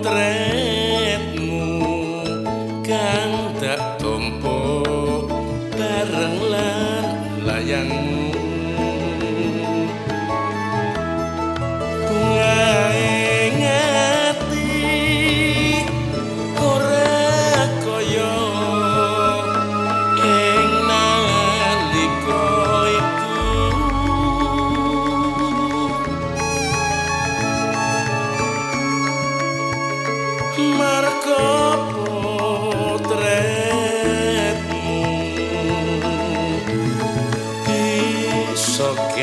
tren.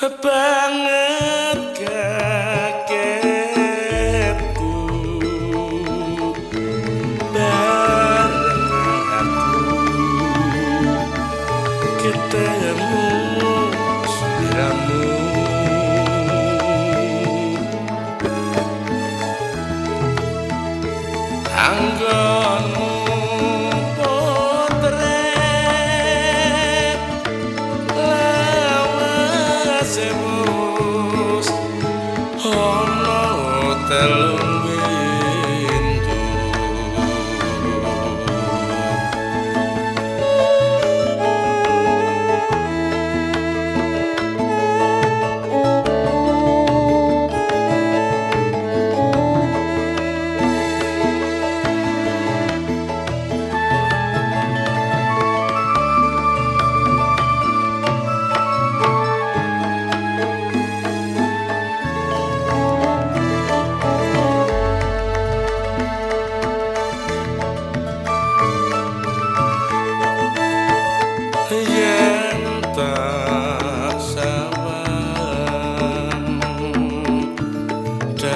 banget kakekku. Bareng aku ketemu siramu anggonmu Castello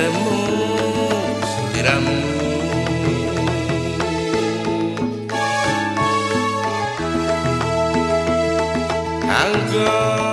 ketemu siramu anggonmu